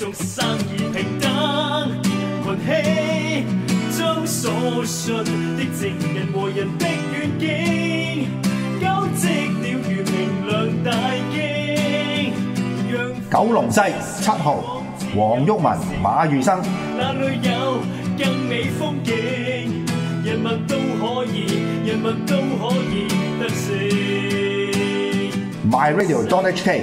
中生意平等，群起将所信的证人和人的愿景，交织了如明亮大镜。九龙西七号，黄毓民、马宇生。那里有更美风景？人物都可以，人物都可以得胜。My radio dot h k。